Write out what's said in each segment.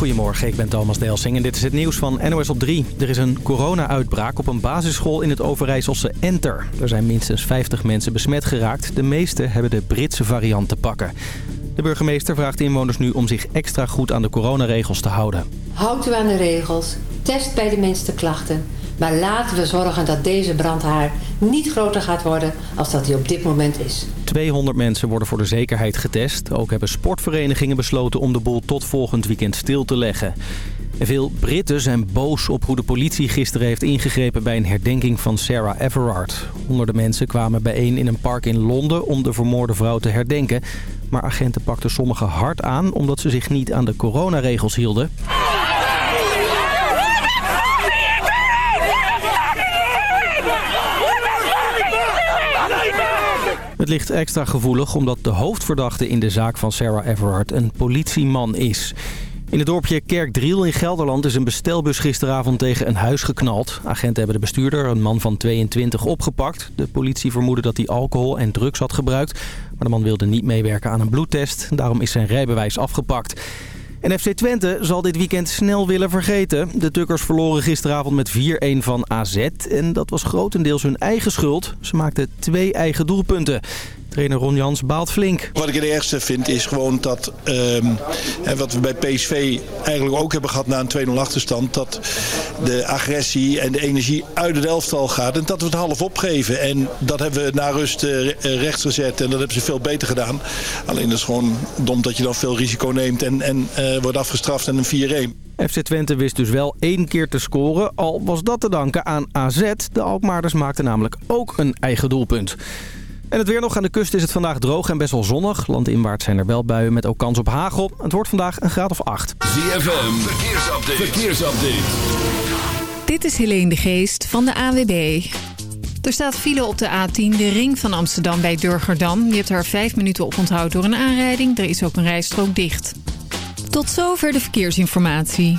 Goedemorgen, ik ben Thomas Delsing en dit is het nieuws van NOS op 3. Er is een corona-uitbraak op een basisschool in het Overijsselse Enter. Er zijn minstens 50 mensen besmet geraakt. De meeste hebben de Britse variant te pakken. De burgemeester vraagt inwoners nu om zich extra goed aan de coronaregels te houden. Houdt u aan de regels, test bij de minste klachten... Maar laten we zorgen dat deze brandhaar niet groter gaat worden als dat hij op dit moment is. 200 mensen worden voor de zekerheid getest. Ook hebben sportverenigingen besloten om de boel tot volgend weekend stil te leggen. veel Britten zijn boos op hoe de politie gisteren heeft ingegrepen bij een herdenking van Sarah Everard. Honderden mensen kwamen bijeen in een park in Londen om de vermoorde vrouw te herdenken. Maar agenten pakten sommigen hard aan omdat ze zich niet aan de coronaregels hielden. Het ligt extra gevoelig omdat de hoofdverdachte in de zaak van Sarah Everard een politieman is. In het dorpje Kerkdriel in Gelderland is een bestelbus gisteravond tegen een huis geknald. Agenten hebben de bestuurder, een man van 22, opgepakt. De politie vermoedde dat hij alcohol en drugs had gebruikt. Maar de man wilde niet meewerken aan een bloedtest. Daarom is zijn rijbewijs afgepakt. En FC Twente zal dit weekend snel willen vergeten. De Tukkers verloren gisteravond met 4-1 van AZ. En dat was grotendeels hun eigen schuld. Ze maakten twee eigen doelpunten. Trainer Ron Jans baalt flink. Wat ik het ergste vind is gewoon dat, um, wat we bij PSV eigenlijk ook hebben gehad na een 2-0 achterstand, dat de agressie en de energie uit het elftal gaat en dat we het half opgeven. En dat hebben we na rust uh, rechts gezet en dat hebben ze veel beter gedaan. Alleen dat is gewoon dom dat je dan veel risico neemt en, en uh, wordt afgestraft en een 4-1. FC Twente wist dus wel één keer te scoren, al was dat te danken aan AZ. De Alkmaarders maakten namelijk ook een eigen doelpunt. En het weer nog. Aan de kust is het vandaag droog en best wel zonnig. Landinwaarts zijn er wel buien met ook kans op hagel. Het wordt vandaag een graad of 8. ZFM, verkeersupdate. verkeersupdate. Dit is Helene de Geest van de AWB. Er staat file op de A10, de ring van Amsterdam bij Durgerdam. Je hebt er vijf minuten op onthoud door een aanrijding. Er is ook een rijstrook dicht. Tot zover de verkeersinformatie.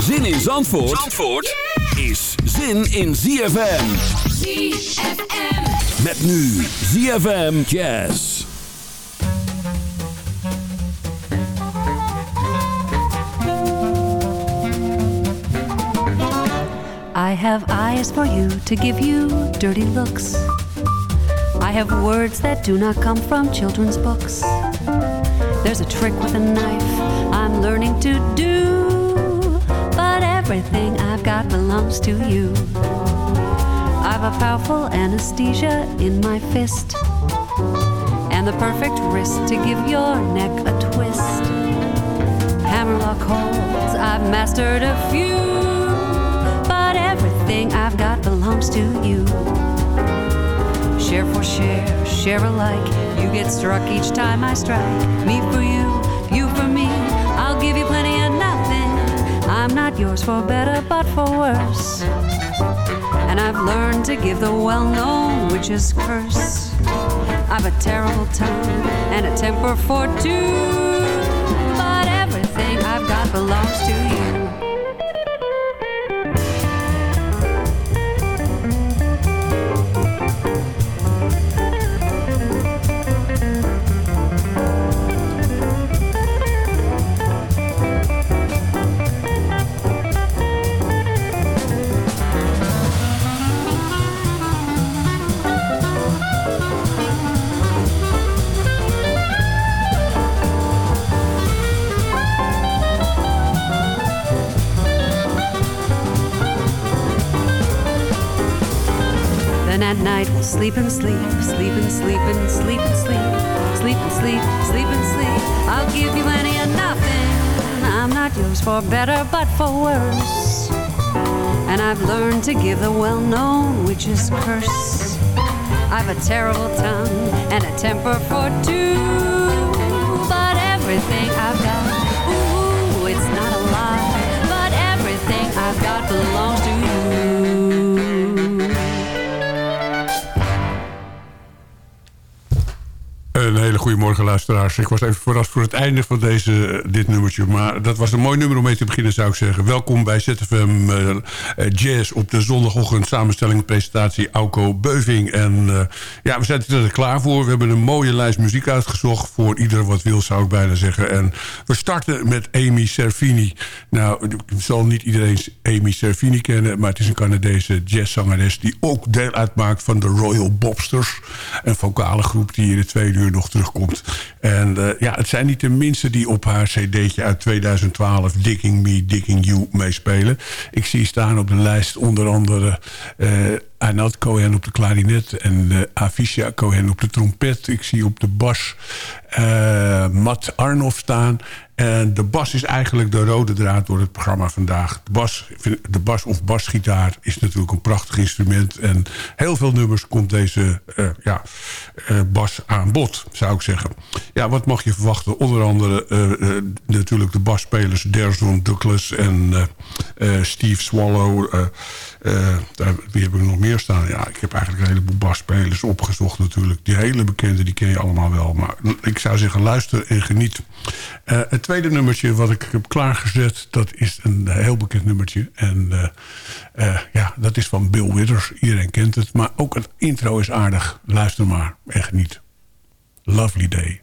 Zin in Zandvoort, Zandvoort is zin in ZFM. ZFM. Met nu ZFM Jazz. I have eyes for you to give you dirty looks. I have words that do not come from children's books. There's a trick with a knife I'm learning to do Everything I've got belongs to you. I've a powerful anesthesia in my fist, and the perfect wrist to give your neck a twist. Hammerlock holds, I've mastered a few, but everything I've got belongs to you. Share for share, share alike. You get struck each time I strike. Me for you, I'm not yours for better, but for worse. And I've learned to give the well known witch's curse. I've a terrible tongue and a temper for two. But everything I've got belongs to you. Sleep and sleep, sleep and sleep and sleep and sleep, sleep and sleep, sleep and sleep. I'll give you any and nothing. I'm not yours for better, but for worse. And I've learned to give the well-known witch's curse. I've a terrible tongue and a temper for two, but everything I've got, ooh, it's not a lie, but everything I've got belongs to you. Een hele goede morgen luisteraars. Ik was even verrast voor het einde van deze, dit nummertje. Maar dat was een mooi nummer om mee te beginnen zou ik zeggen. Welkom bij ZFM uh, Jazz op de zondagochtend samenstelling presentatie Auko Beuving. En ja, we zijn er klaar voor. We hebben een mooie lijst muziek uitgezocht. Voor ieder wat wil zou ik bijna zeggen. En we starten met Amy Servini. Nou, zal niet iedereen Amy Servini kennen. Maar het is een Canadese jazzzangeres die ook deel uitmaakt van de Royal Bobsters. Een vocale groep die in de tweede uur nog terugkomt. En uh, ja, het zijn niet de minste die op haar cd'tje uit 2012... Digging Me, Digging You meespelen. Ik zie staan op de lijst onder andere... Arnold Cohen op de klarinet en uh, Avisha Cohen op de trompet. Ik zie op de bas uh, Matt Arnoff staan. En de bas is eigenlijk de rode draad door het programma vandaag. De bas, de bas of basgitaar is natuurlijk een prachtig instrument. En heel veel nummers komt deze uh, ja, bas aan bod, zou ik zeggen. Ja, wat mag je verwachten? Onder andere natuurlijk de basspelers Derson Douglas en Steve Swallow. Daar, wie heb ik nog meer staan? Ja, ik heb eigenlijk een heleboel basspelers opgezocht natuurlijk. Die hele bekende, die ken je allemaal wel. Maar ik zou zeggen, luister en geniet. het tweede nummertje wat ik heb klaargezet... dat is een heel bekend nummertje. En uh, ja, dat is van Bill Withers. Iedereen kent het. Maar ook het intro is aardig. Luister maar en geniet. Lovely Day.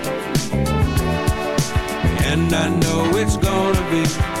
I know it's gonna be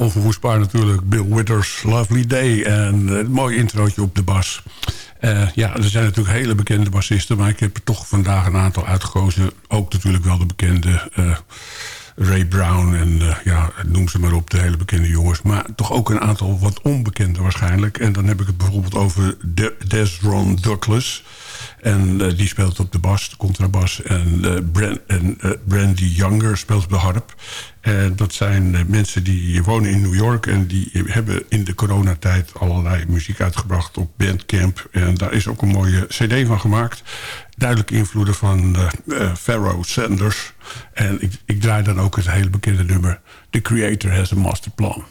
onverwoestbaar natuurlijk. Bill Withers, Lovely Day. En een mooi introotje op de bas. Uh, ja, er zijn natuurlijk hele bekende bassisten... maar ik heb er toch vandaag een aantal uitgekozen. Ook natuurlijk wel de bekende uh, Ray Brown en ja, noem ze maar op, de hele bekende jongens. Maar toch ook een aantal wat onbekende waarschijnlijk. En dan heb ik het bijvoorbeeld over De Desron Douglas... En uh, die speelt op de bas, de contrabas. En, uh, Brand, en uh, Brandy Younger speelt op de harp. En dat zijn mensen die wonen in New York... en die hebben in de coronatijd allerlei muziek uitgebracht op Bandcamp. En daar is ook een mooie cd van gemaakt. Duidelijke invloeden van Pharaoh Sanders. En ik, ik draai dan ook het hele bekende nummer... The Creator Has a Master Plan.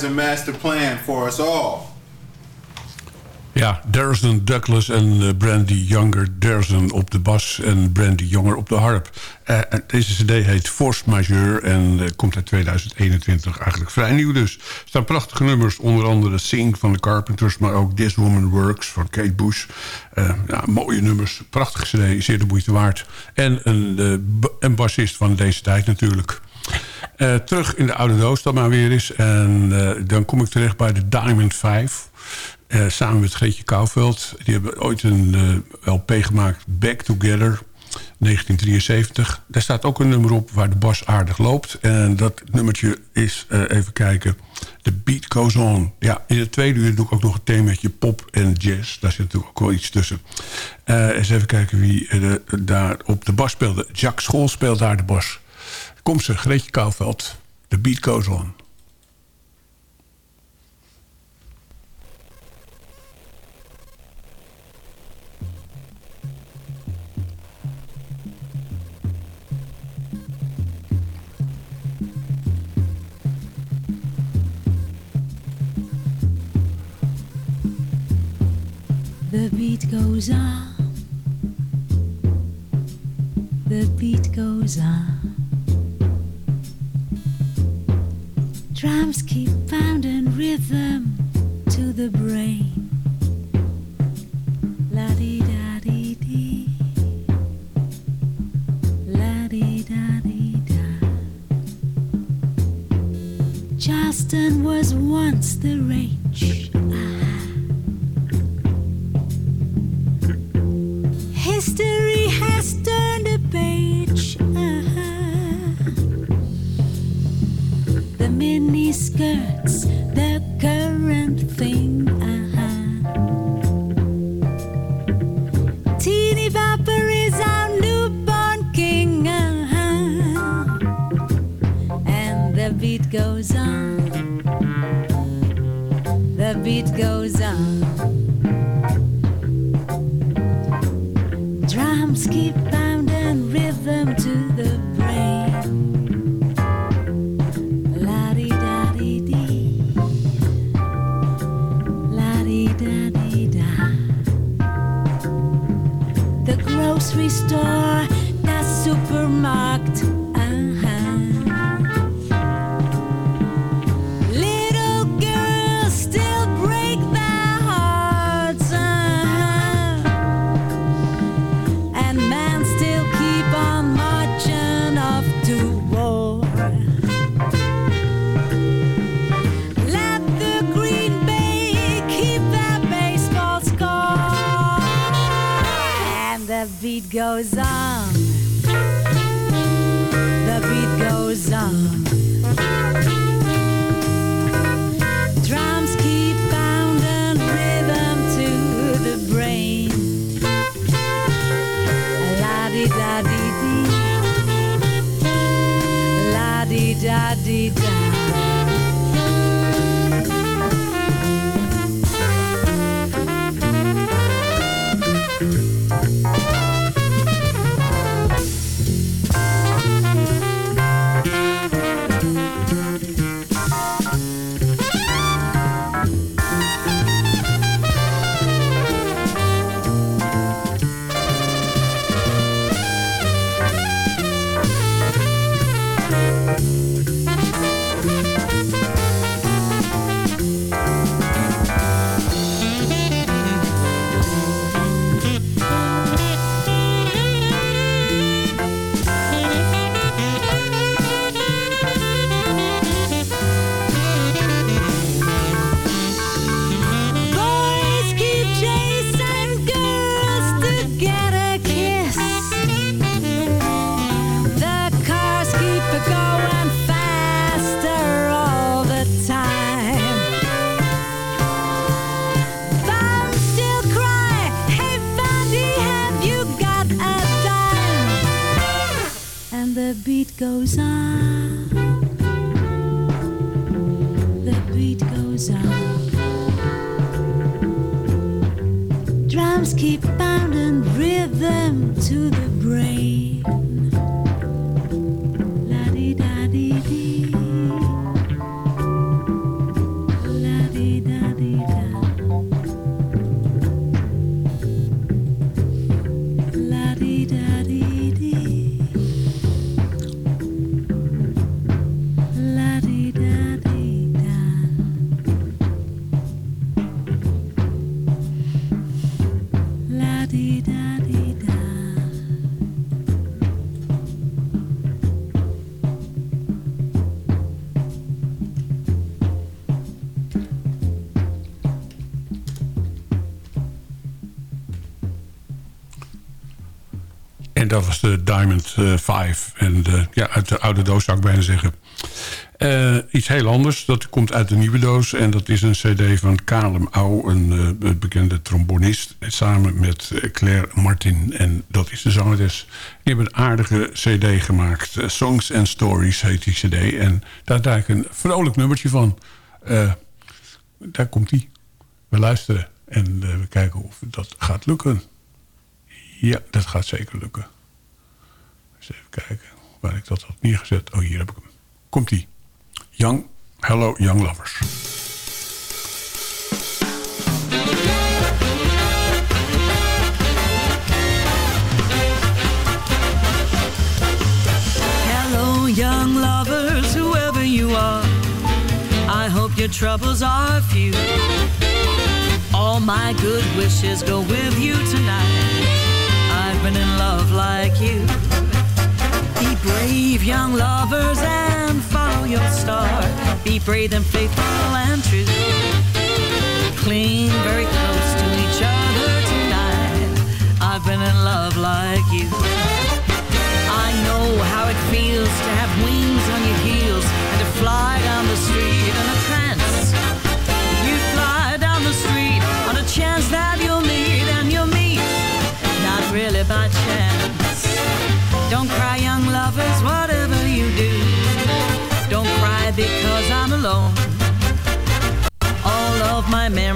Has a master plan for. Ja, Darren Douglas en uh, Brandy Younger. Darren op de bas en Brandy Younger op de harp. Uh, deze cd heet Force Majeure en uh, komt uit 2021. Eigenlijk vrij nieuw dus. Er staan prachtige nummers, onder andere Sing van de Carpenters... maar ook This Woman Works van Kate Bush. ja, mooie nummers, prachtige cd, zeer de moeite waard. En een, een bassist van deze tijd natuurlijk. Uh, terug in de oude doos dan maar weer eens. En uh, dan kom ik terecht bij de Diamond 5. Uh, samen met Greetje Kouwveld. Die hebben ooit een LP gemaakt, Back Together. 1973. Daar staat ook een nummer op waar de bas aardig loopt. En dat nummertje is, even kijken, The Beat Goes On. Ja, in het tweede uur doe ik ook nog een themaatje pop en jazz. Daar zit natuurlijk ook wel iets tussen. eens even kijken wie daar op de bas speelde. Jacques School speelt daar de bas. Kom ze, Greetje Kouwveld. The beat goes on. The beat goes on. The beat goes on. Drums keep pounding rhythm to the brain. La di da di di. La di da di da. Charleston was once the range. Da di di. La di da di da. De Diamond eh, 5. En de, ja, uit de oude doos zou ik bijna zeggen. Eh, iets heel anders, dat komt uit de nieuwe doos. En dat is een cd van Kalem Au, een eh, bekende trombonist. Samen met eh, Claire Martin. En dat is de zangeres. Die hebben een aardige cd gemaakt. Eh, Songs and Stories heet die cd. En daar daar ik een vrolijk nummertje van. Eh, daar komt die. We luisteren. En eh, we kijken of dat gaat lukken. Ja, dat gaat zeker lukken. Eens even kijken waar ik dat had neergezet. Oh, hier heb ik hem. Komt-ie. Young, hello young lovers. Hello young lovers, whoever you are, I hope your troubles are few. All my good wishes go with you tonight. I've been in love like you. Brave, young lovers, and follow your star. Be brave and faithful and true. Cling very close to each other tonight. I've been in love like you. I know how it feels to have wings on your heels and to fly down the street in a trance. You fly down the street on a chance that you'll meet and you'll meet, not really by chance. Don't cry, young lovers, whatever you do. Don't cry because I'm alone. All of my memories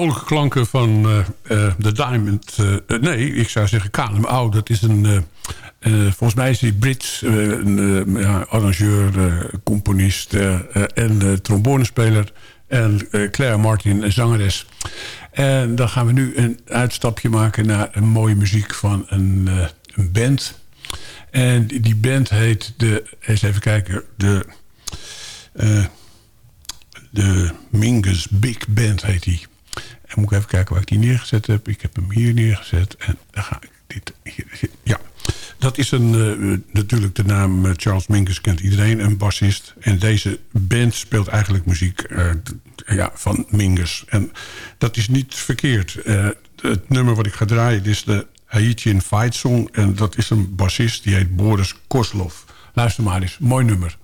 vrolijke klanken van eh, eh, The Diamond. eh, eh, nee, ik zou zeggen KLMO. Dat is een... eh, eh, volgens mij is hij Brits. eh, een eh, ja, arrangeur, eh, componist eh, eh, en eh, trombonespeler. En eh, Claire Martin, een zangeres. En dan gaan we nu een uitstapje maken naar een mooie muziek van een, eh, een band. En die die band heet de... Eens even kijken. De... eh, de Mingus Big Band heet die. En moet ik even kijken waar ik die neergezet heb. Ik heb hem hier neergezet. En dan ga ik dit hier. Ja, dat is een, eh, natuurlijk de naam eh, Charles Mingus kent iedereen. Een bassist. En deze band speelt eigenlijk muziek eh, ja, van Mingus. En dat is niet verkeerd. Het nummer wat ik ga draaien is de Haitian Fight Song. En dat is een bassist die heet Boris Koslov. Luister maar eens. Mooi nummer.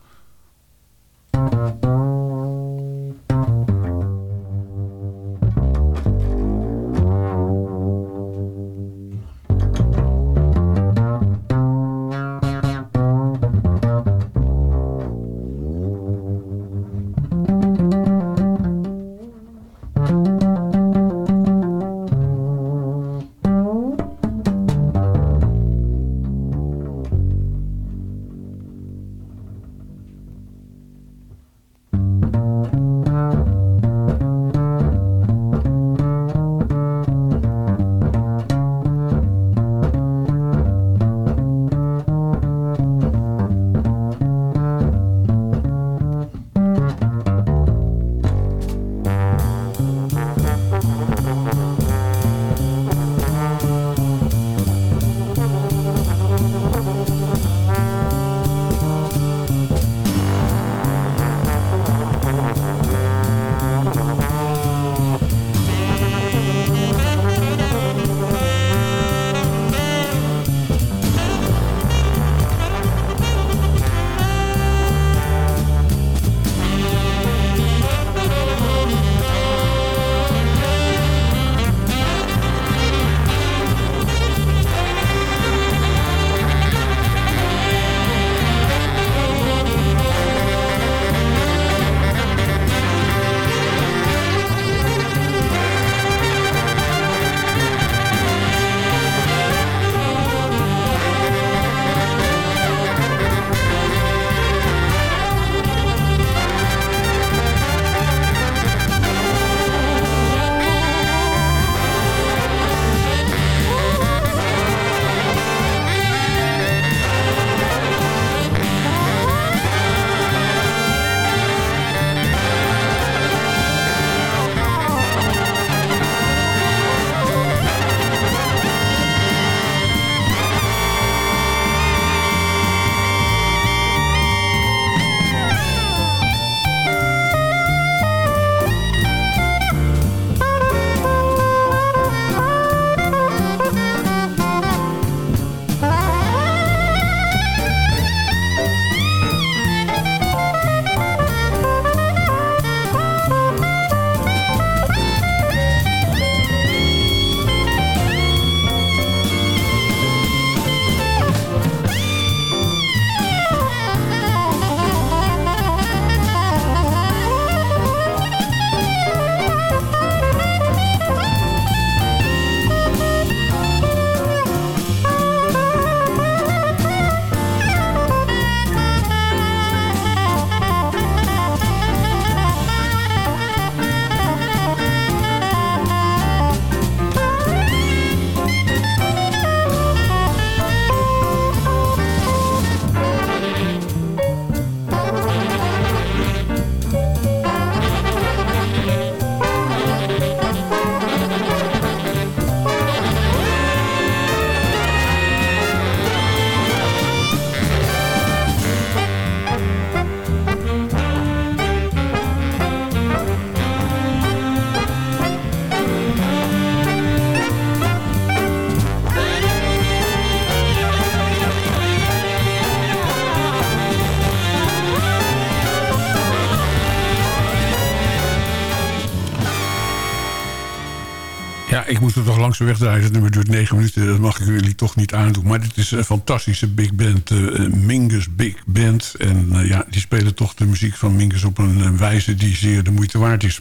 Ja, ik moet het toch langs de weg draaien. Het nummer duurt negen minuten. Dat mag ik jullie toch niet aandoen. Maar dit is een fantastische big band. eh, Mingus Big Band. En eh, ja, die spelen toch de muziek van Mingus op een eh, wijze die zeer de moeite waard is.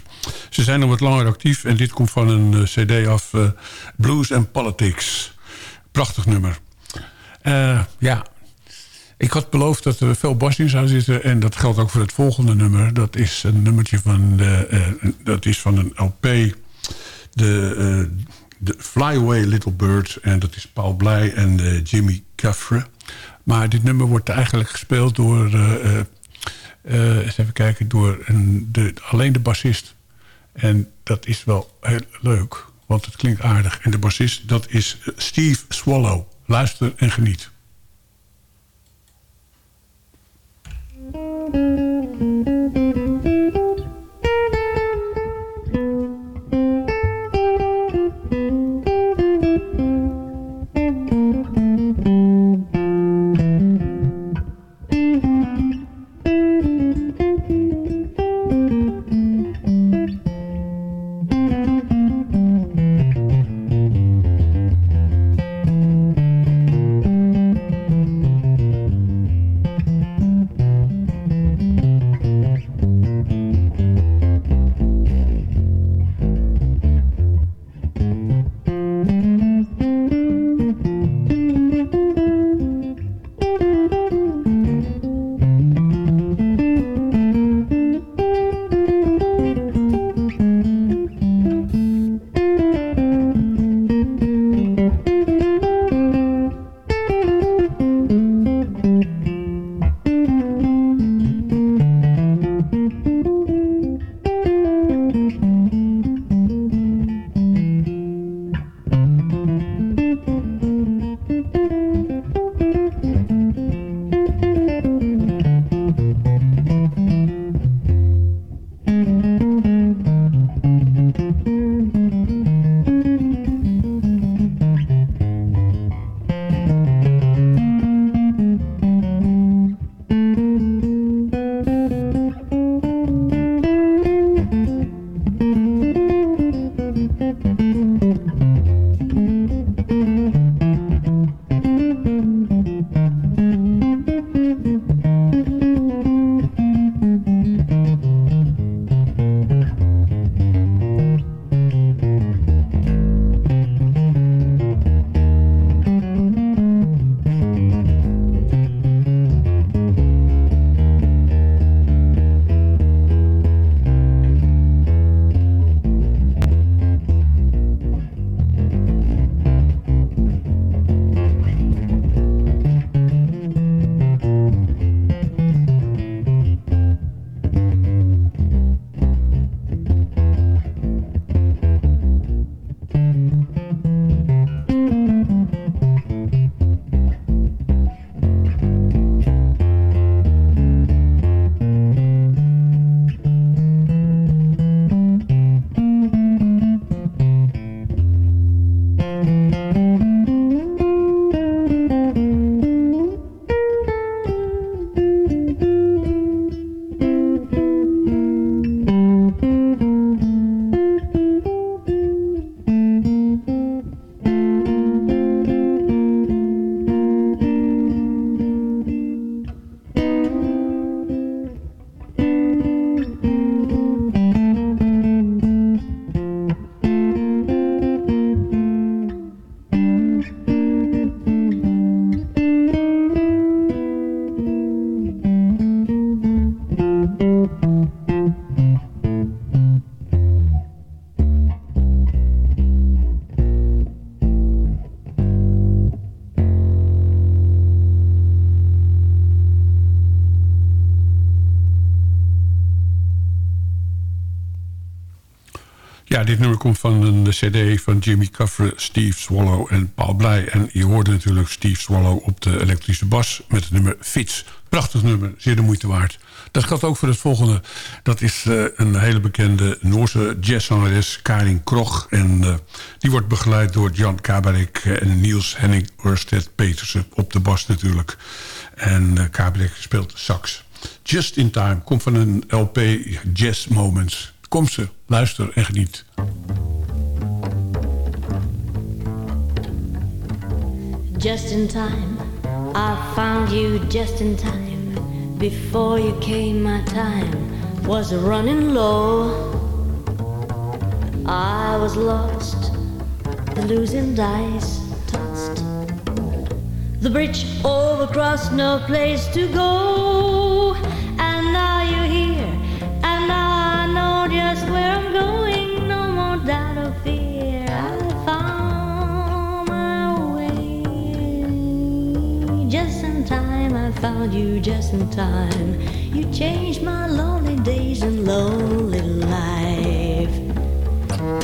Ze zijn al wat langer actief. En dit komt van een eh, cd af. eh, Blues and Politics. Prachtig nummer. Eh, ja, ik had beloofd dat er veel bas in zou zitten. En dat geldt ook voor het volgende nummer. Dat is een nummertje van, de, eh, dat is van een LP. De, eh, de Fly Away Little Bird. En dat is Paul Blij en eh, Jimmy Caffre. Maar dit nummer wordt eigenlijk gespeeld door... eh, eens even kijken, door een, de, alleen de bassist. En dat is wel heel leuk. Want het klinkt aardig. En de bassist, dat is Steve Swallow. Luister en geniet. Ja, dit nummer komt van een cd van Jimmy Cover, Steve Swallow en Paul Blij. En je hoorde natuurlijk Steve Swallow op de elektrische bas met het nummer Fits. Prachtig nummer, zeer de moeite waard. Dat geldt ook voor het volgende. Dat is eh, een hele bekende Noorse jazzzangeres, Karin Krog. En eh, die wordt begeleid door Jan Kabarek en Niels Henning Ørsted Petersen op de bas natuurlijk. En uh, Kabarek speelt sax. Just in Time komt van een LP Jazz Moments. Komse, luister en geniet. Just in time, I found you just in time. Before you came, my time was running low. I was lost, the losing dice tossed. The bridge overcrossed, no place to go. And now you here just where I'm going. No more doubt or fear. I found my way. Just in time, I found you just in time. You changed my lonely days and lonely life.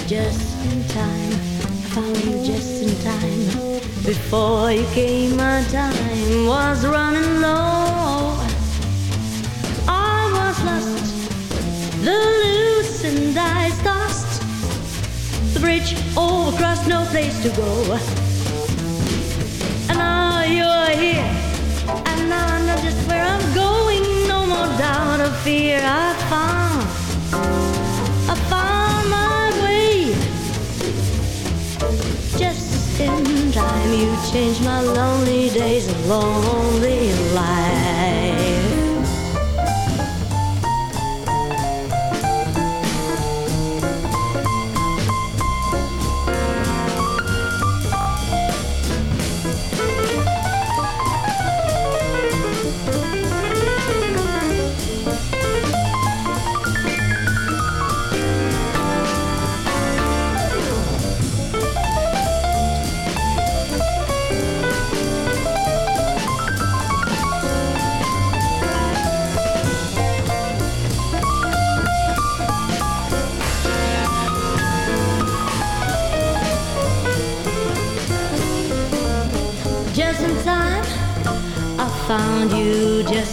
Just in time, I found you just in time. Before you came, my time was running low. I was lost, the dice tossed. The bridge oh, overcrossed, no place to go. And now you're here, and now I know just where I'm going. No more doubt or fear. I found, I found my way. Just in time, you changed my lonely days and lonely life.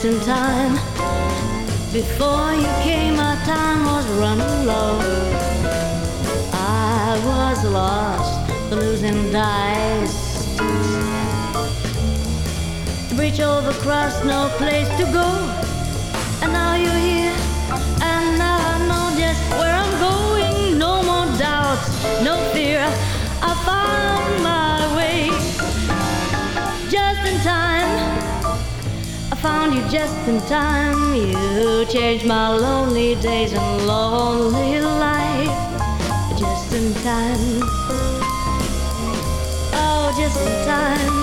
Just in time. Before you came, my time was running low. I was lost, losing dice. The bridge overcrossed, no place to go. And now you're here, found you just in time. You changed my lonely days and lonely life. Just in time. Oh, just in time.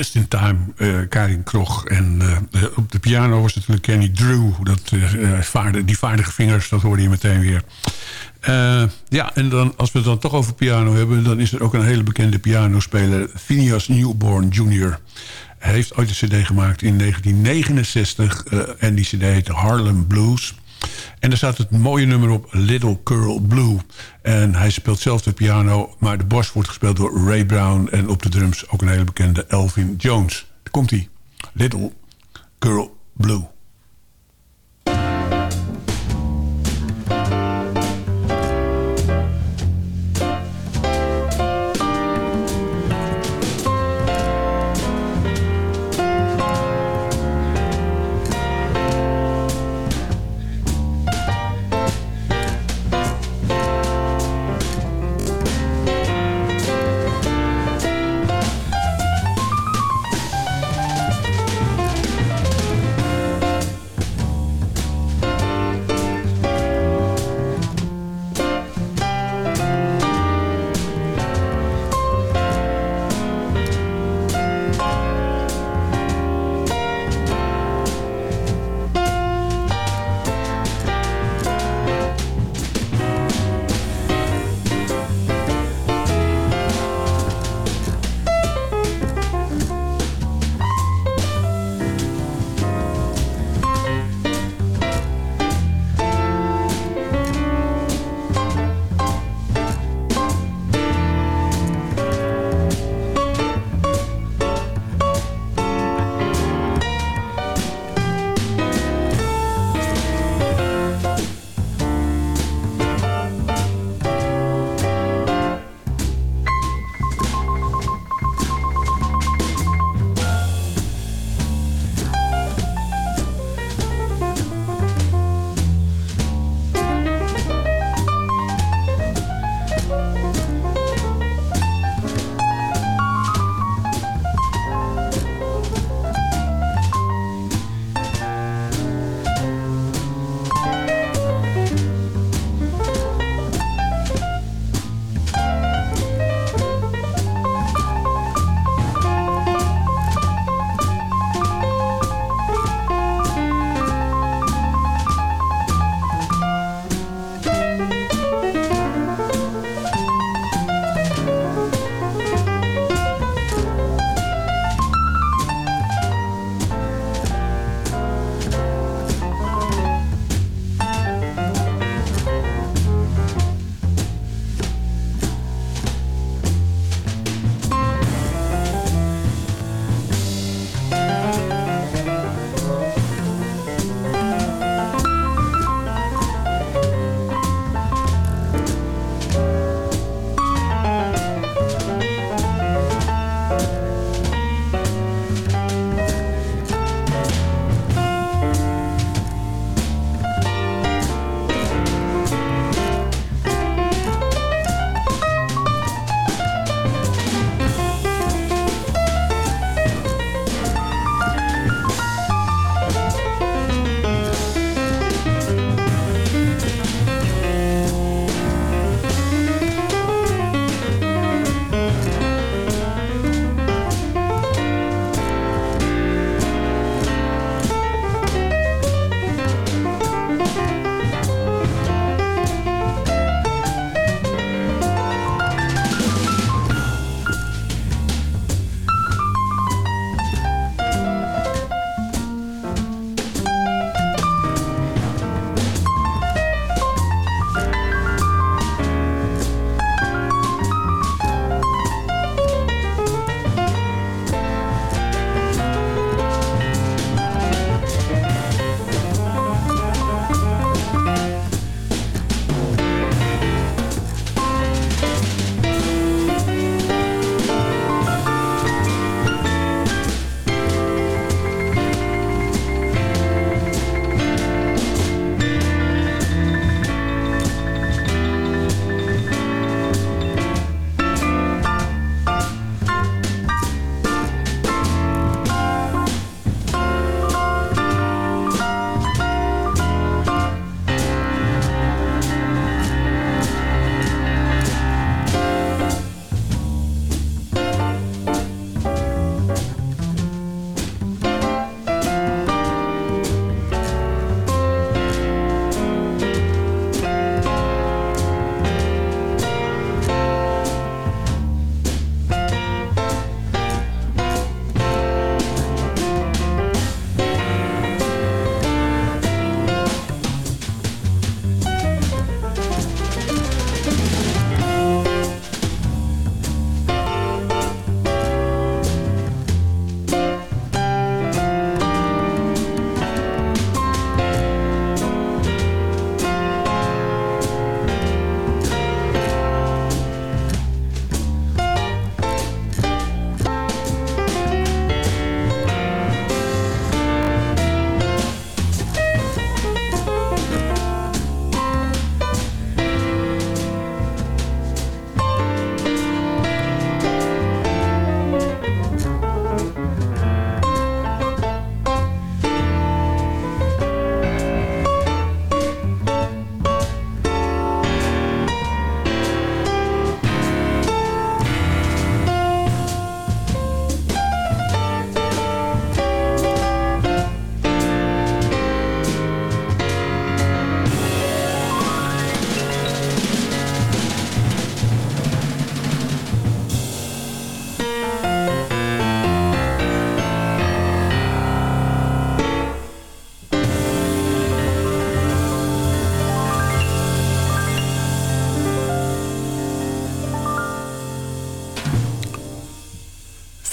Just in Time, eh, Karin Krog. En eh, op de piano was natuurlijk Kenny Drew. Dat, eh, eh, die vaardige vingers, dat hoorde je meteen weer. Eh, ja, en dan, als we het dan toch over piano hebben... dan is er ook een hele bekende pianospeler... Phineas Newborn Jr. Heeft ooit een cd gemaakt in 1969. eh, en die cd heette Harlem Blues. En er staat het mooie nummer op Little Curl Blue. En hij speelt zelf de piano, maar de bas wordt gespeeld door Ray Brown... en op de drums ook een hele bekende Elvin Jones. Daar komt hij. Little Curl Blue.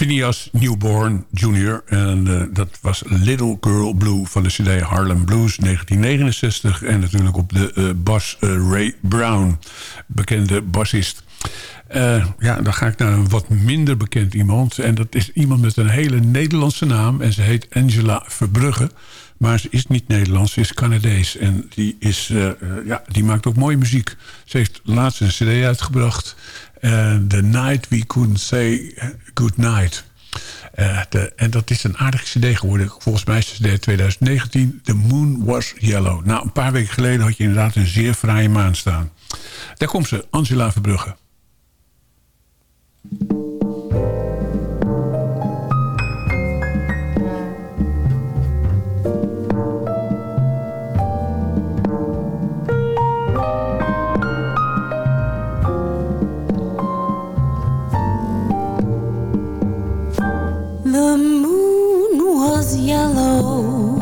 Phineas Newborn Jr. En eh, dat was Little Girl Blue van de CD Harlem Blues 1969. En natuurlijk op de eh, bas eh, Ray Brown, bekende bassist. Ja, dan ga ik naar een wat minder bekend iemand. En dat is iemand met een hele Nederlandse naam. En ze heet Angela Verbrugge. Maar ze is niet Nederlands, ze is Canadees. En die, is, ja, die maakt ook mooie muziek. Ze heeft laatst een cd uitgebracht. Eh, The Night We Couldn't Say Good Night. Eh, en dat is een aardige cd geworden. Volgens mij is cd 2019. The Moon Was Yellow. Nou, een paar weken geleden had je inderdaad een zeer fraaie maan staan. Daar komt ze, Angela Verbrugge. Yellow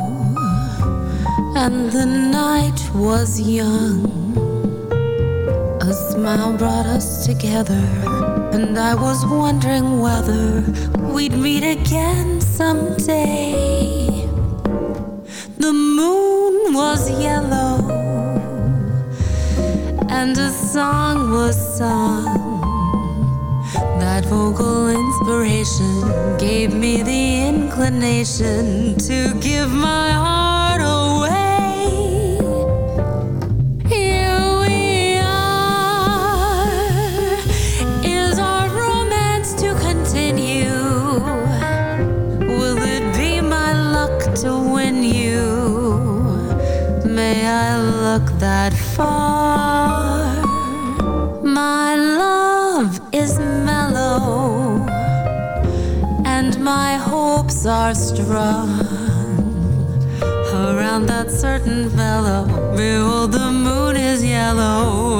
and the night was young. A smile brought us together, and I was wondering whether we'd meet again someday. The moon was yellow, and a song was sung. That vocal inspiration gave me the inclination to give my heart away. Here we are. Is our romance to continue? Will it be my luck to win you? May I look that are strong. Around that certain fellow, behold, the moon is yellow,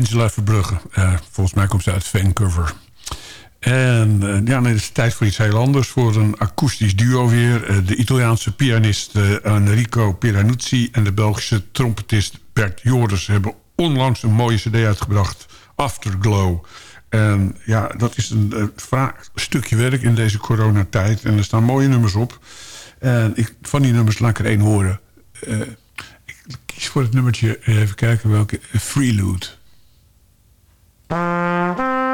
Angela Verbrugge. Eh, volgens mij komt ze uit Vancouver. En eh, ja, nee, het is tijd voor iets heel anders. Voor een akoestisch duo weer. Eh, de Italiaanse pianist Enrico Piranuzzi... en de Belgische trompetist Bert Joris... hebben onlangs een mooie cd uitgebracht. Afterglow. En ja, dat is een vaak stukje werk in deze coronatijd. En er staan mooie nummers op. En ik, van die nummers laat ik er één horen. Ik kies voor het nummertje, even kijken welke... Freeload. Thank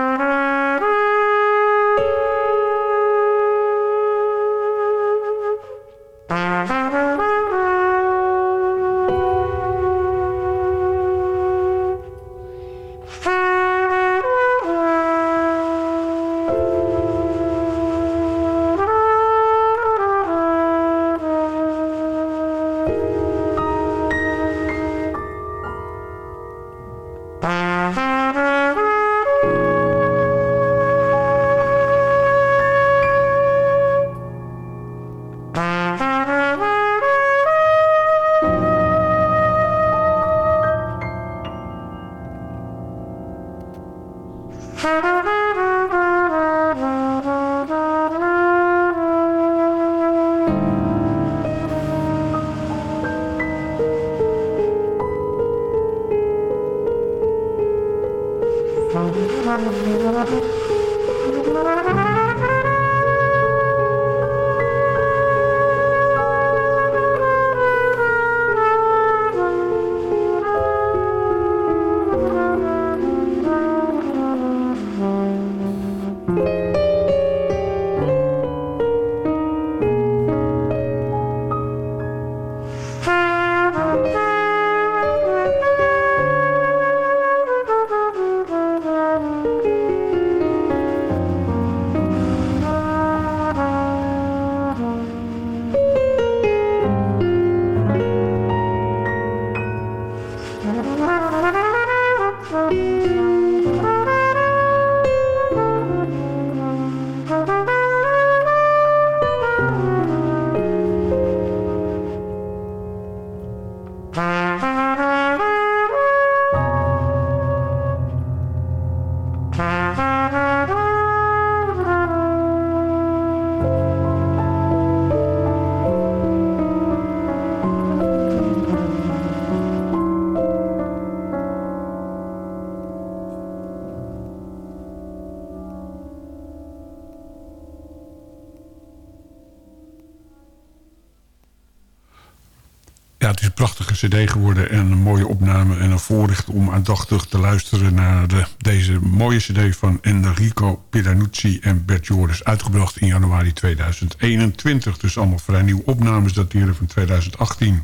Ja, het is een prachtige cd geworden en een mooie opname... en een voorrecht om aandachtig te luisteren naar de, deze mooie cd... van Enrico Piranucci en Bert Joris, uitgebracht in januari 2021. Dus allemaal vrij nieuwe opnames dateren van 2018...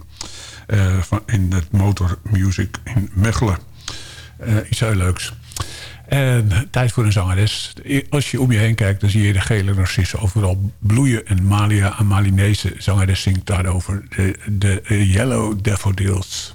eh, van, in het Motor Music in Mechelen. Eh, iets heel leuks. En tijd voor een zangeres. Als je om je heen kijkt, dan zie je de gele narcissen overal bloeien. En Malia, een Malinese zangeres, zingt daarover. De, de Yellow Daffodils.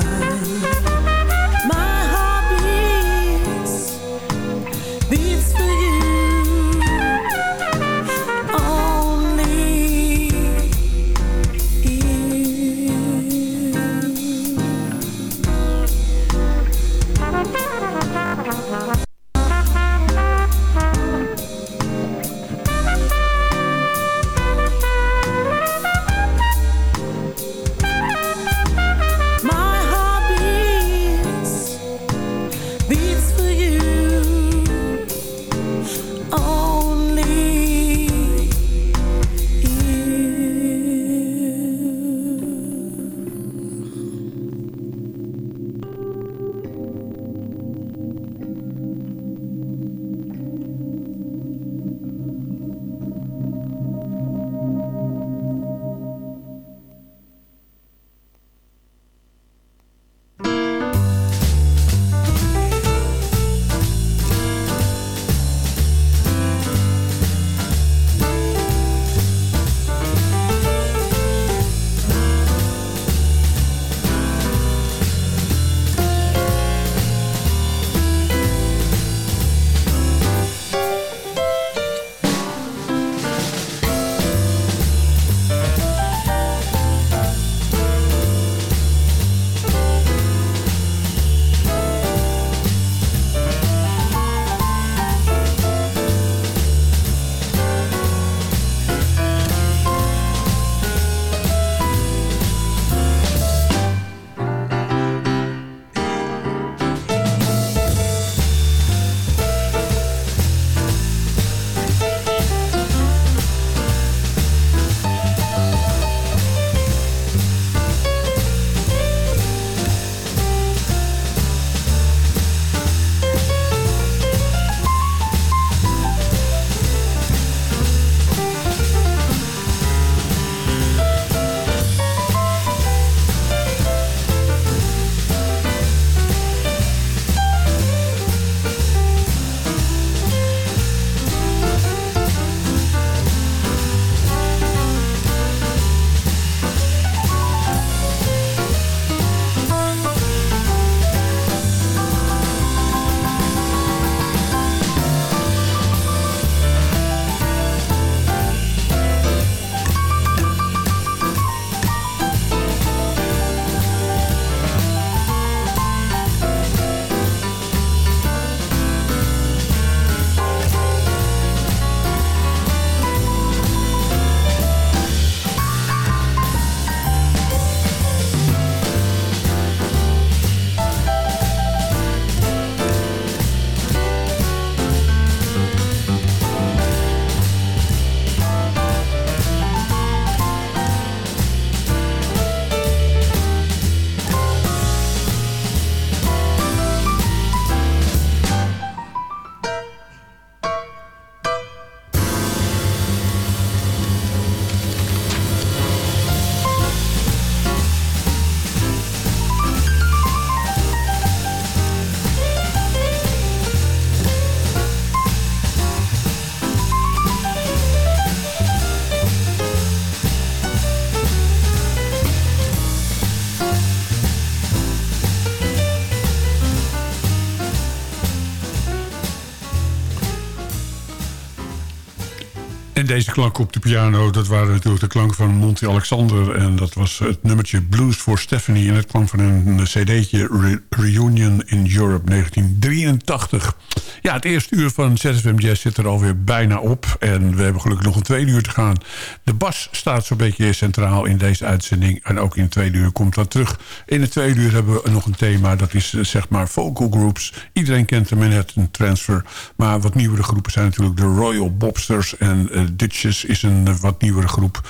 deze klank op de piano, dat waren natuurlijk de klanken van Monty Alexander. En dat was het nummertje Blues for Stephanie. En het kwam van een cd'tje Re Reunion in Europe 1983. Ja, het eerste uur van ZFM Jazz zit er alweer bijna op. En we hebben gelukkig nog een tweede uur te gaan. De bas staat zo'n beetje centraal in deze uitzending. En ook in het tweede uur komt dat terug. In het tweede uur hebben we nog een thema. Dat is eh, zeg maar vocal groups. Iedereen kent de Manhattan Transfer. Maar wat nieuwere groepen zijn natuurlijk de Royal Bobsters en uh, is een uh, wat nieuwere groep.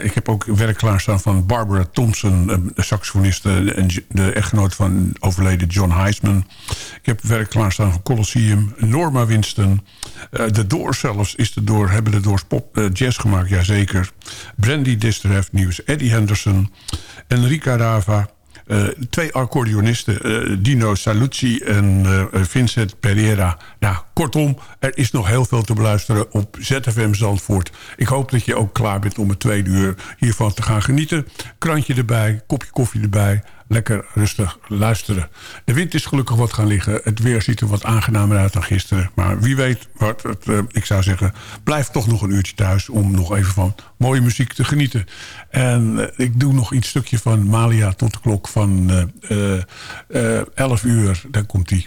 Ik heb ook werk klaarstaan van Barbara Thompson, saxofoniste en de echtgenoot van overleden John Heisman. Ik heb werk klaarstaan van Colosseum, Norma Winston. de Doors zelfs is de Door, hebben de Doors pop jazz gemaakt, jazeker. Brandy Dister heeft nieuws, Eddie Henderson, Enrica Rava. Uh, twee accordeonisten, Dino Saluzzi en Vincent Pereira. Nou, kortom, er is nog heel veel te beluisteren op ZFM Zandvoort. Ik hoop dat je ook klaar bent om het tweede uur hiervan te gaan genieten. Krantje erbij, kopje koffie erbij. Lekker rustig luisteren. De wind is gelukkig wat gaan liggen. Het weer ziet er wat aangenamer uit dan gisteren. Maar wie weet, wat, het, uh, ik zou zeggen... blijf toch nog een uurtje thuis om nog even van mooie muziek te genieten. En uh, ik doe nog iets stukje van Malia tot de klok van uh, 11 uur. Daar komt die.